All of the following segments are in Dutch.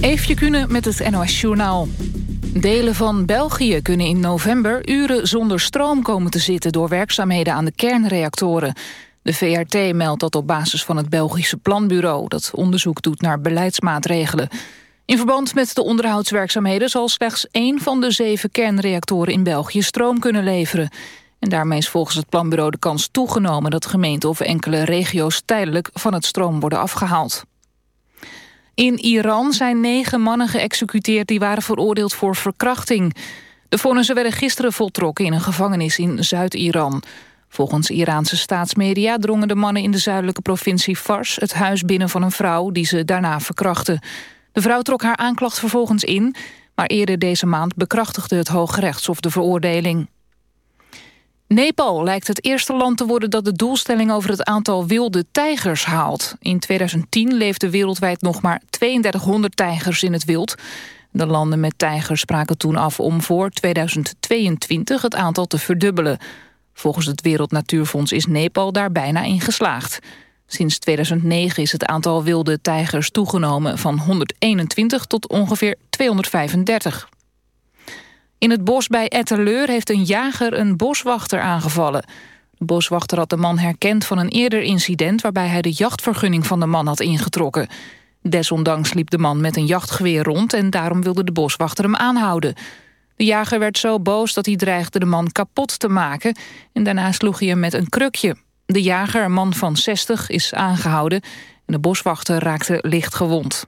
Eefje Kunnen met het NOS Journaal. Delen van België kunnen in november uren zonder stroom komen te zitten... door werkzaamheden aan de kernreactoren. De VRT meldt dat op basis van het Belgische Planbureau... dat onderzoek doet naar beleidsmaatregelen. In verband met de onderhoudswerkzaamheden... zal slechts één van de zeven kernreactoren in België stroom kunnen leveren. En daarmee is volgens het planbureau de kans toegenomen... dat gemeenten of enkele regio's tijdelijk van het stroom worden afgehaald. In Iran zijn negen mannen geëxecuteerd die waren veroordeeld voor verkrachting. De vonnissen werden gisteren voltrokken in een gevangenis in Zuid-Iran. Volgens Iraanse staatsmedia drongen de mannen in de zuidelijke provincie Fars... het huis binnen van een vrouw die ze daarna verkrachten. De vrouw trok haar aanklacht vervolgens in... maar eerder deze maand bekrachtigde het Hoge Rechtshof de veroordeling. Nepal lijkt het eerste land te worden dat de doelstelling over het aantal wilde tijgers haalt. In 2010 leefden wereldwijd nog maar 3200 tijgers in het wild. De landen met tijgers spraken toen af om voor 2022 het aantal te verdubbelen. Volgens het Wereld Natuurfonds is Nepal daar bijna in geslaagd. Sinds 2009 is het aantal wilde tijgers toegenomen van 121 tot ongeveer 235. In het bos bij Etterleur heeft een jager een boswachter aangevallen. De boswachter had de man herkend van een eerder incident... waarbij hij de jachtvergunning van de man had ingetrokken. Desondanks liep de man met een jachtgeweer rond... en daarom wilde de boswachter hem aanhouden. De jager werd zo boos dat hij dreigde de man kapot te maken... en daarna sloeg hij hem met een krukje. De jager, een man van 60, is aangehouden... en de boswachter raakte licht gewond.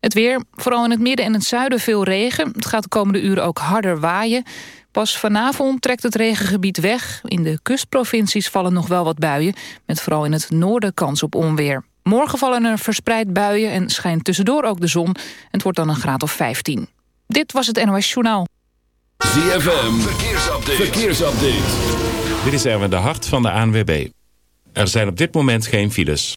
Het weer, vooral in het midden en het zuiden veel regen. Het gaat de komende uren ook harder waaien. Pas vanavond trekt het regengebied weg. In de kustprovincies vallen nog wel wat buien... met vooral in het noorden kans op onweer. Morgen vallen er verspreid buien en schijnt tussendoor ook de zon. Het wordt dan een graad of 15. Dit was het NOS Journaal. ZFM, verkeersupdate. verkeersupdate. Dit is Erwin de Hart van de ANWB. Er zijn op dit moment geen files.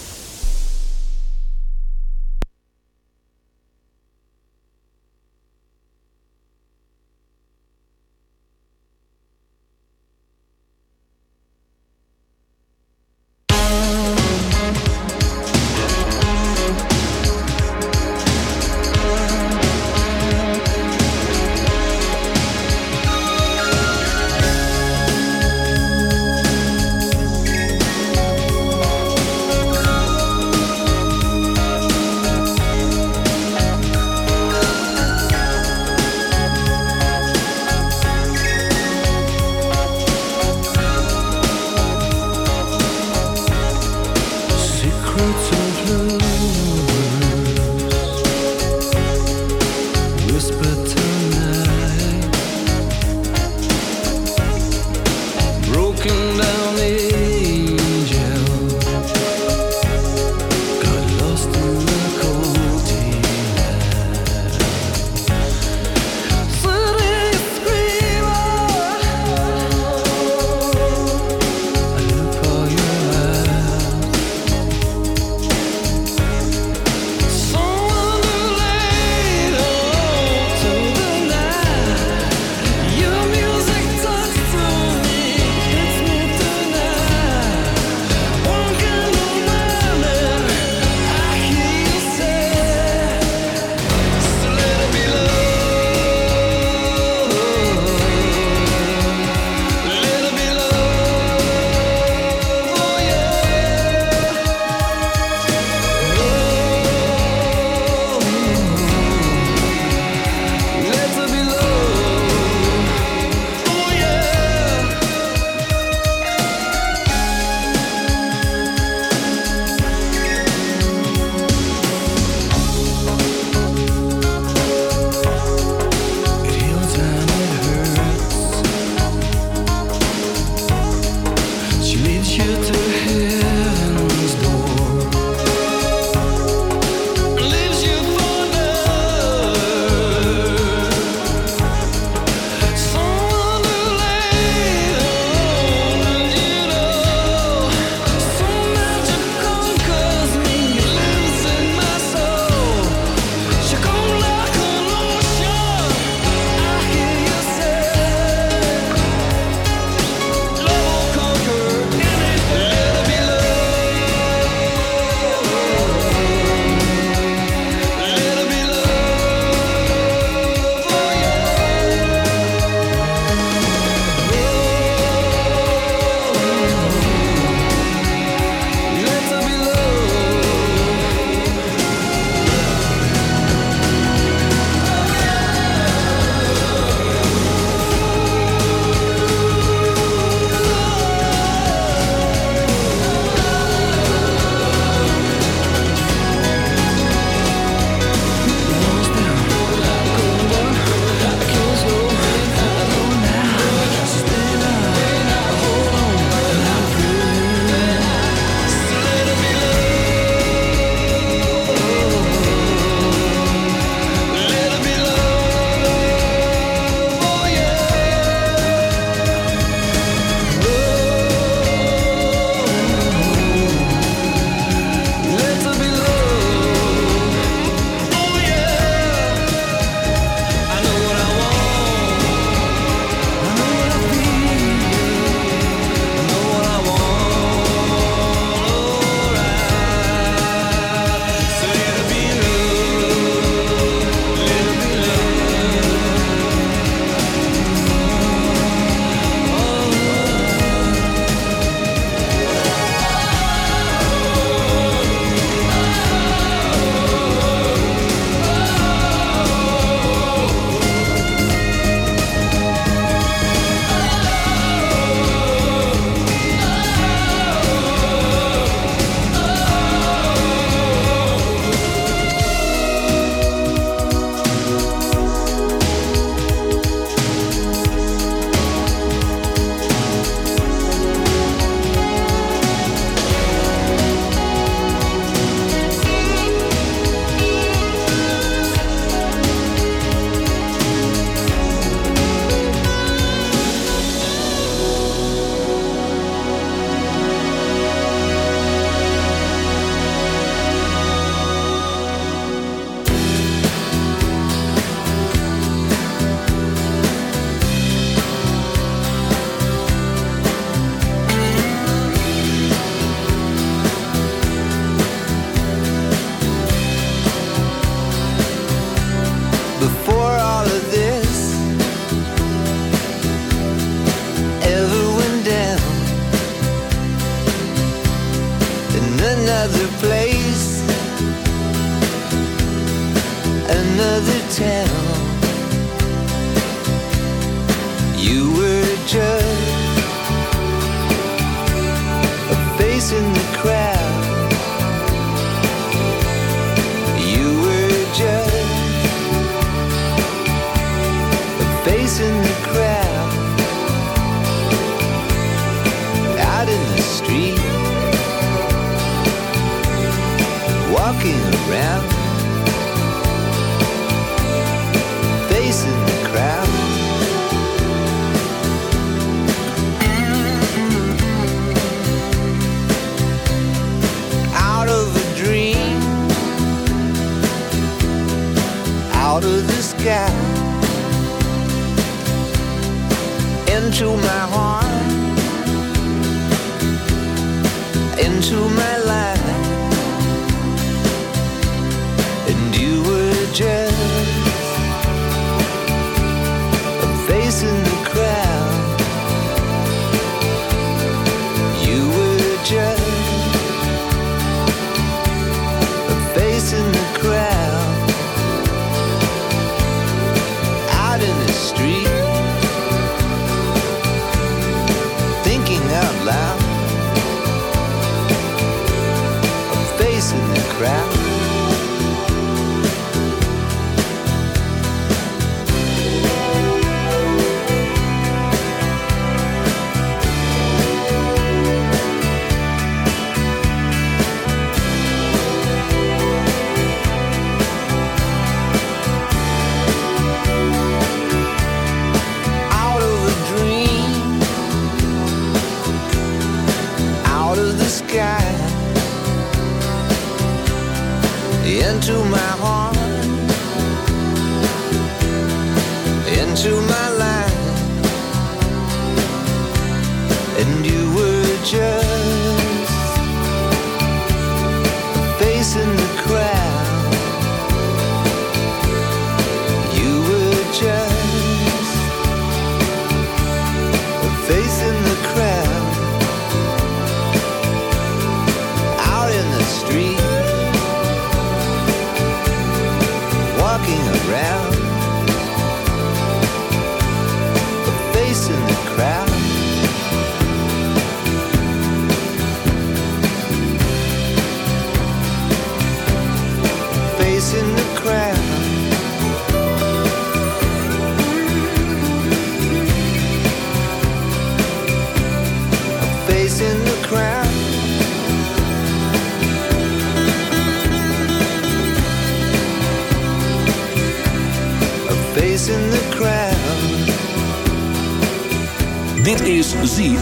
Around,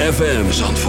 ZFM Zandvoort.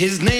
His name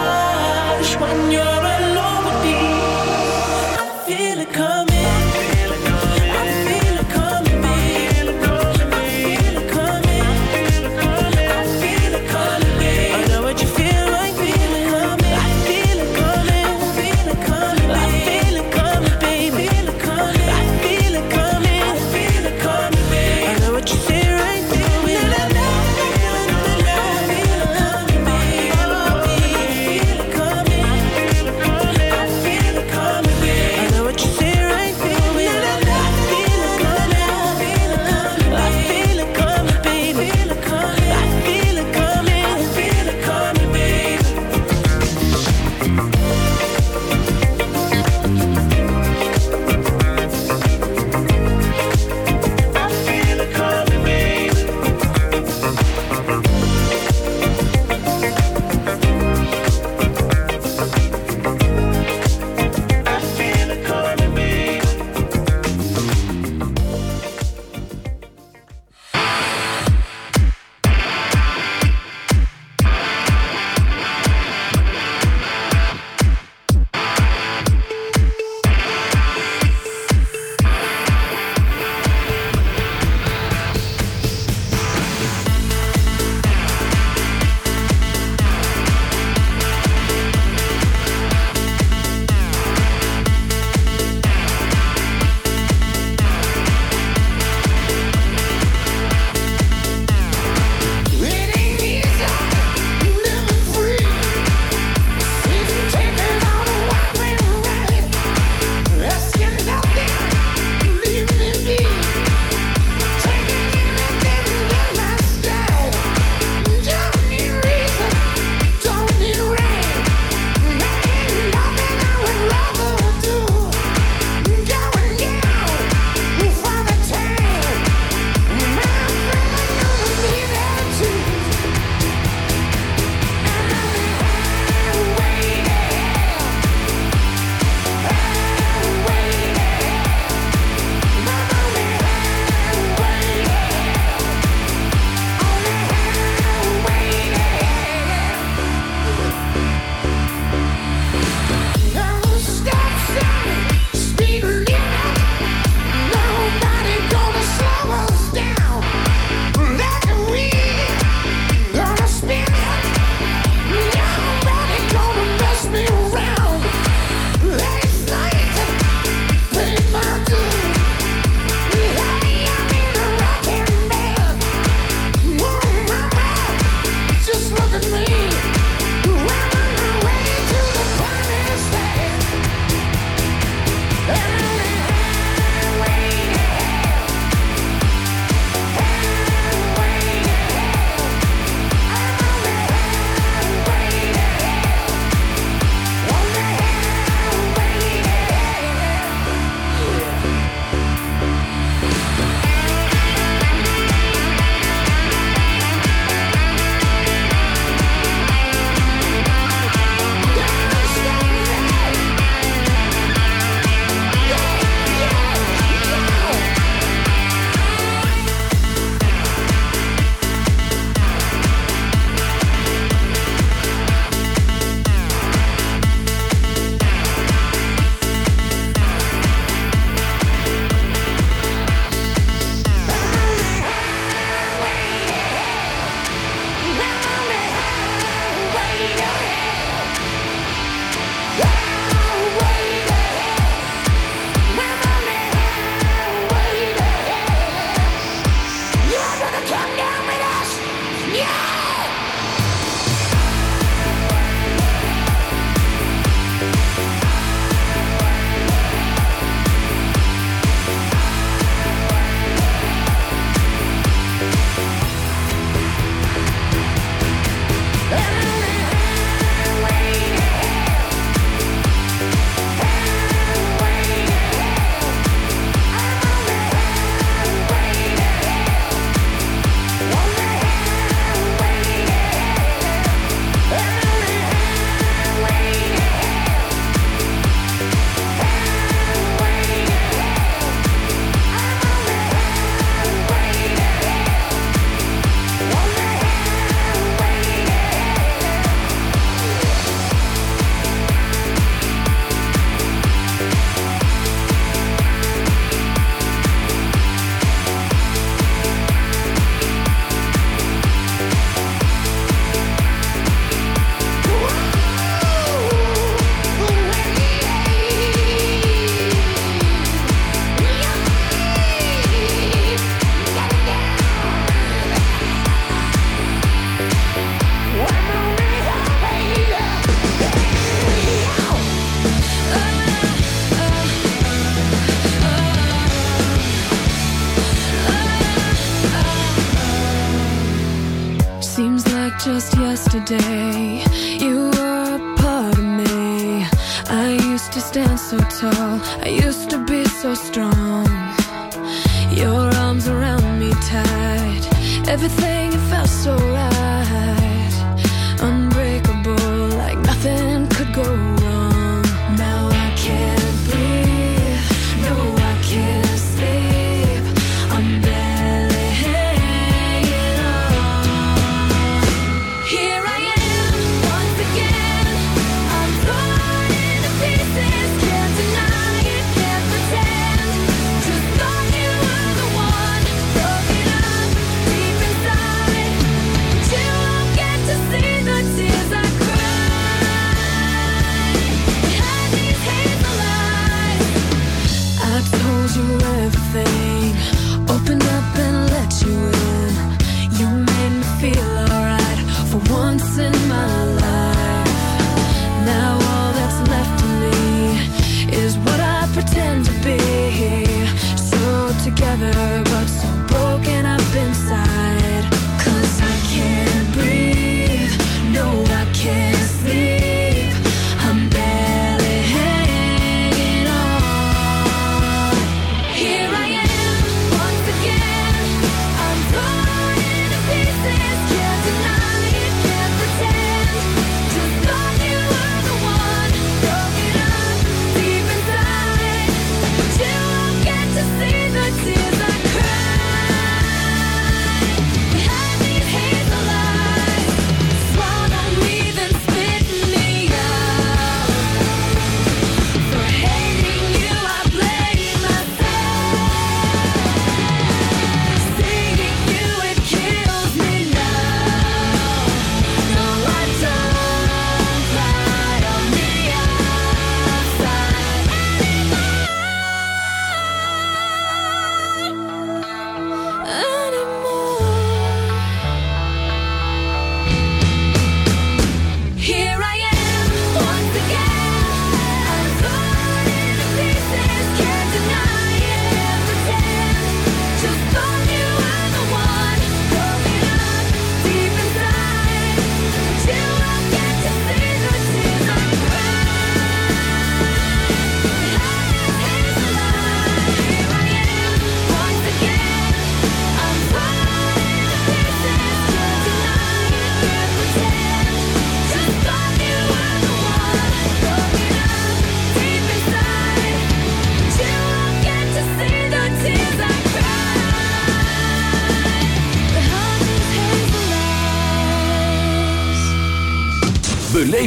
everything.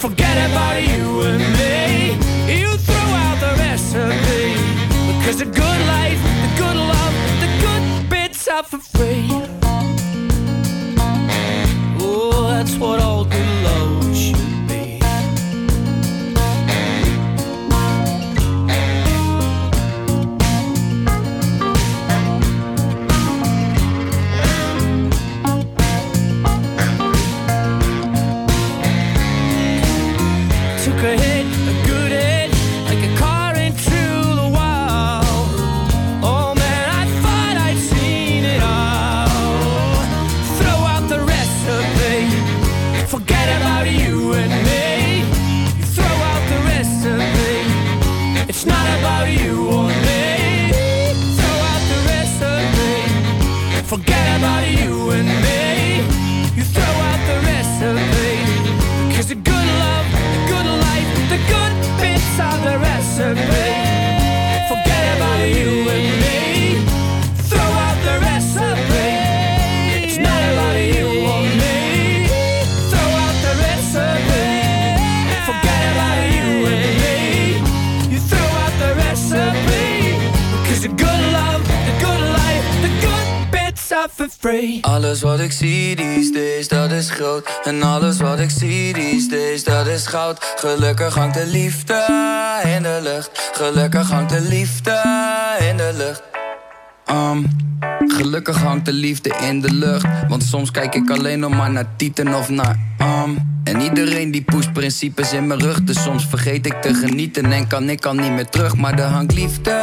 forget about Gelukkig hangt de liefde in de lucht. Gelukkig hangt de liefde in de lucht. Um, gelukkig hangt de liefde in de lucht. Want soms kijk ik alleen nog maar naar Tieten of naar um. En iedereen die pusht principes in mijn rug. Dus soms vergeet ik te genieten en kan ik al niet meer terug. Maar er hangt liefde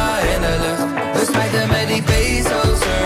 like the many pesos.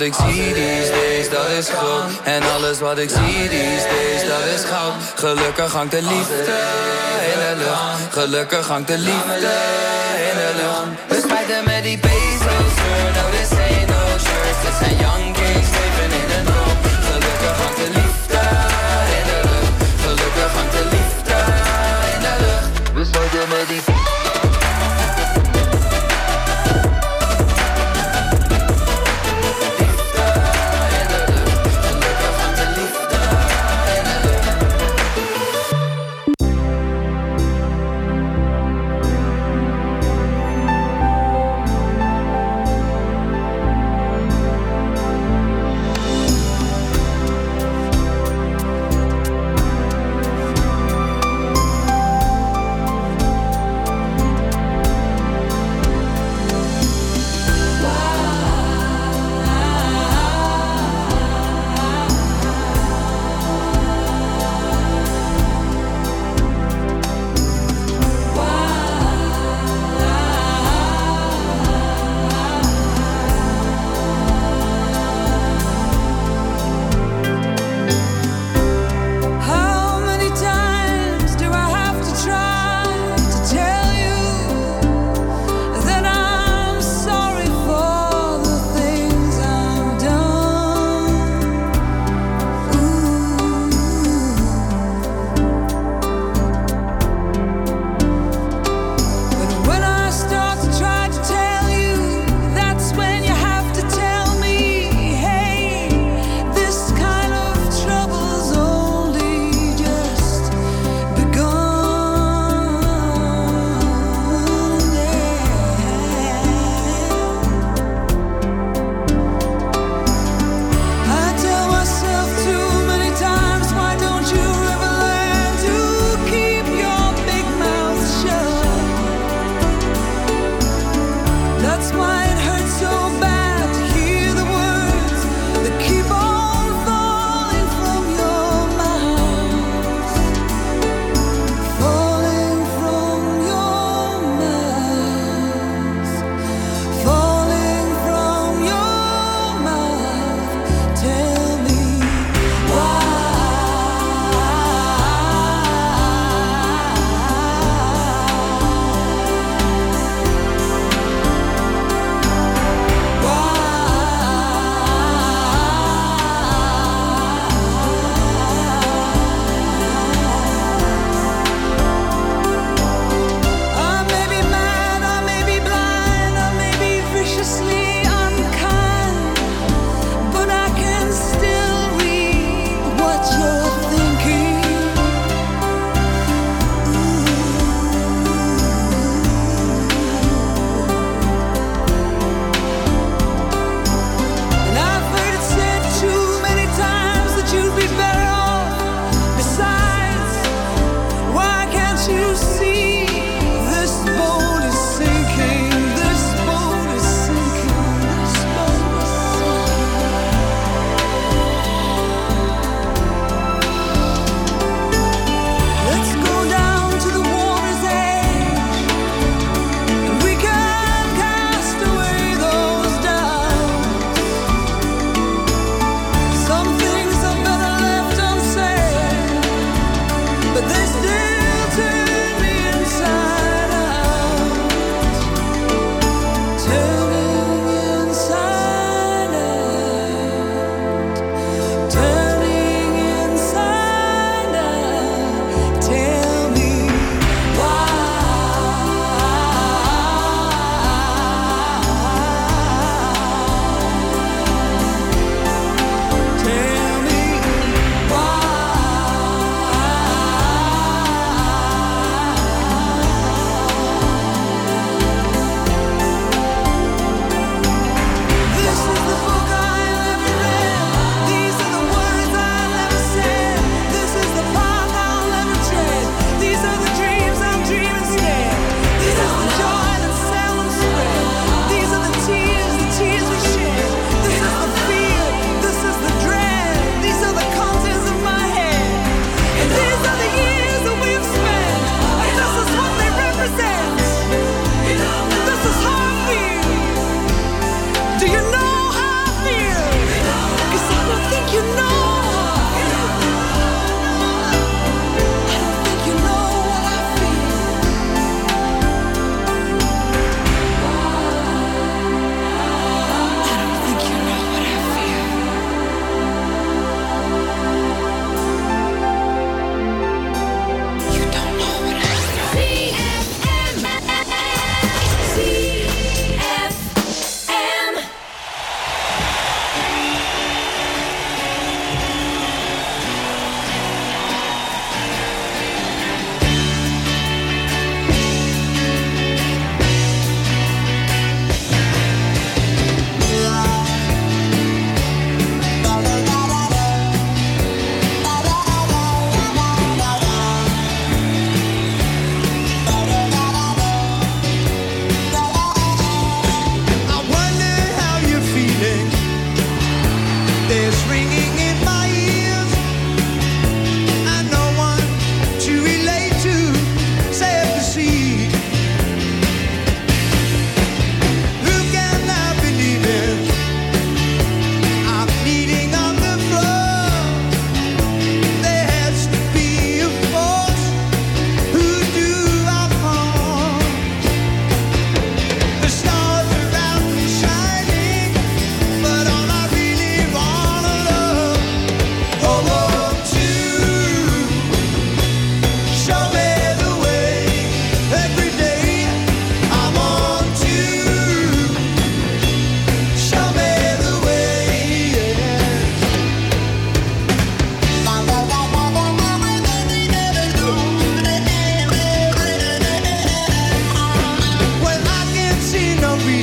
Wat ik zie these days, dat is groot. En alles wat ik zie these days, dat is goud. Gelukkig hangt de liefde in de lucht. Gelukkig hangt de liefde in de lucht. We spijten met die bezels. No, this ain't no church. Dit zijn young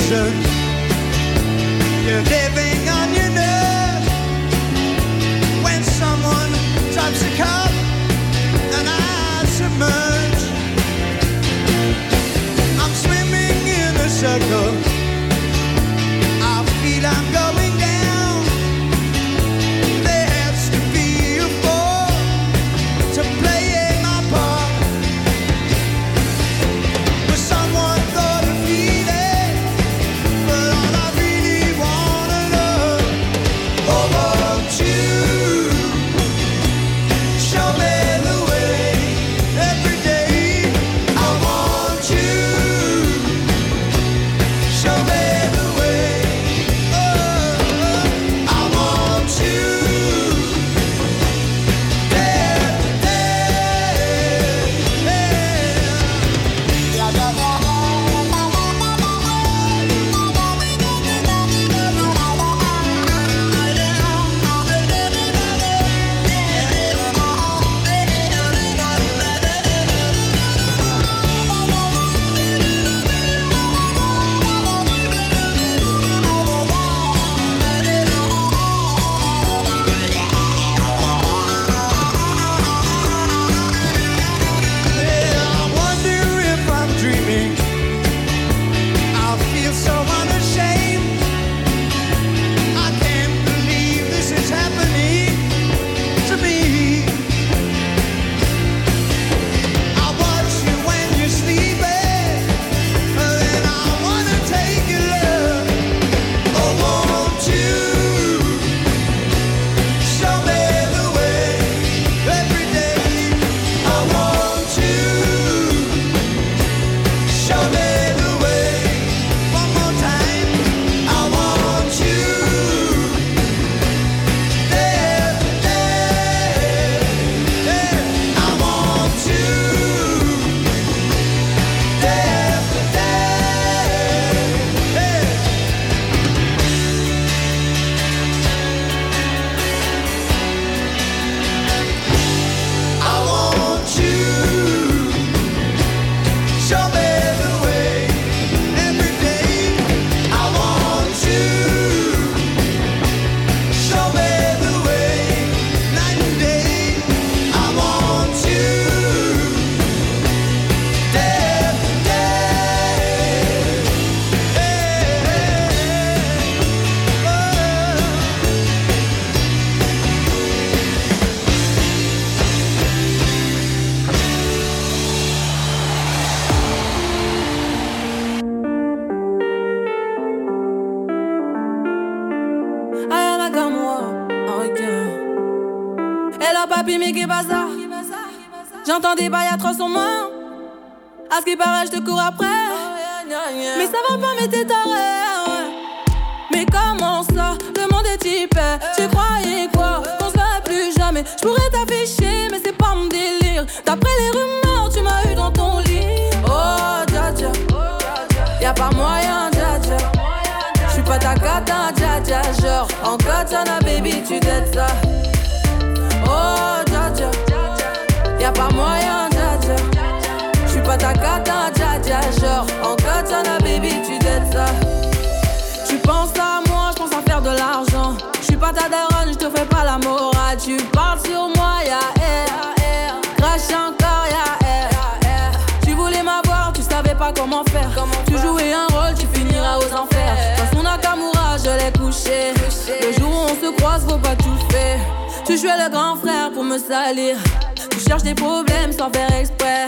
desert. You're Qui paraît, je te cours après. Mais ça va pas, mais t'es taré. Mais comment ça Le monde est hyper. Tu croyais quoi? Qu'on se verrait plus jamais. Je pourrais t'afficher, mais c'est pas mon délire. D'après les rumeurs, tu m'as eu dans ton lit. Oh, dja dja. Y'a pas moyen, dja dja. J'suis pas ta cata, dja dja. Genre, en katana, baby, tu t'aides ça. Ta cata, dja dja. Genre, en katana, baby, tu t'aides ça. Tu penses à moi, je pense à faire de l'argent. Je suis pas ta daronne, je te fais pas la morale. Tu parles sur moi, ya air. Crash encore, ya air. Tu voulais m'avoir, tu savais pas comment faire. Tu jouais un rôle, tu finiras aux enfers. Dans son Nakamura, je l'ai couché. Le jour où on se croise, faut pas tout faire. Tu jouais le grand frère pour me salir. Tu cherches des problèmes sans faire exprès.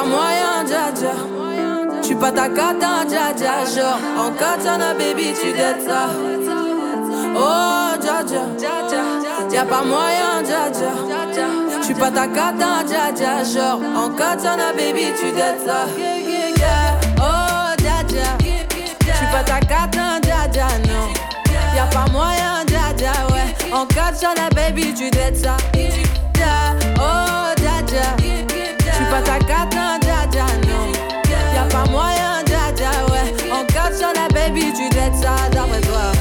Y'a moyen, dja. J'suis pas ta cata, dja dja. Genre, en katana, baby, tu dettes ça. Oh, dja dja. Y'a pas moyen, dja dja. J'suis pas ta cata, dja dja. Genre, en katana, baby, tu dettes ça. Oh, dja dja. J'suis pas ta cata, dja dja, non. Y'a pas moyen, dja, ouais. En katana, baby, tu dettes ça. Pas ta dja dja, ouais. Baby, tu dettes ça, d'après toi.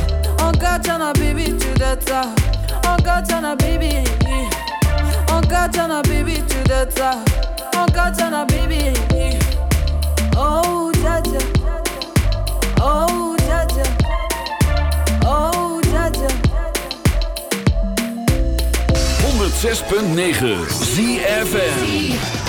En katana, baby, tu dettes ça. En katana, baby. En katana, baby, tu dettes ça. En katana, baby. Oh, dja. Oh, dja. Oh, dja dja. 106.9 ZFM.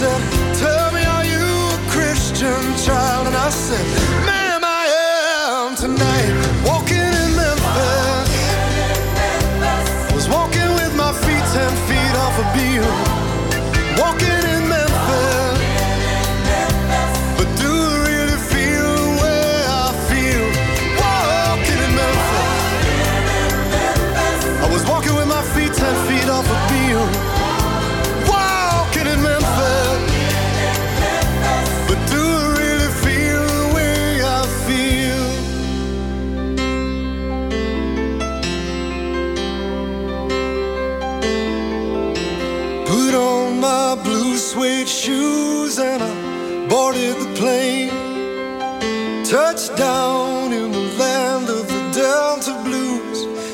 said, Tell me, are you a Christian child? And I said, Ma'am, I am tonight. Walking in Memphis. Was walking with my feet ten feet off a beam.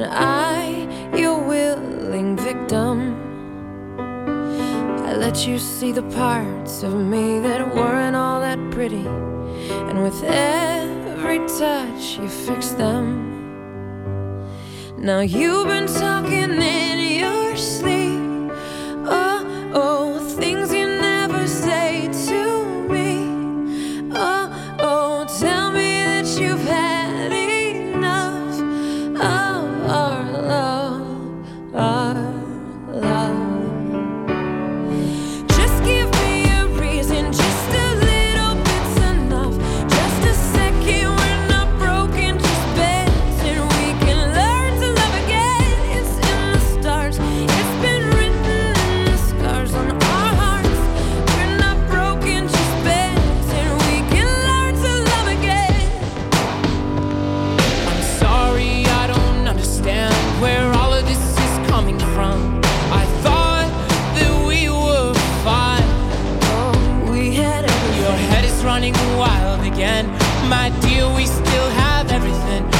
and I, your willing victim, I let you see the parts of me that weren't all that pretty. And with every touch, you fix them. Now you've been talking in running wild again. My dear, we still have everything.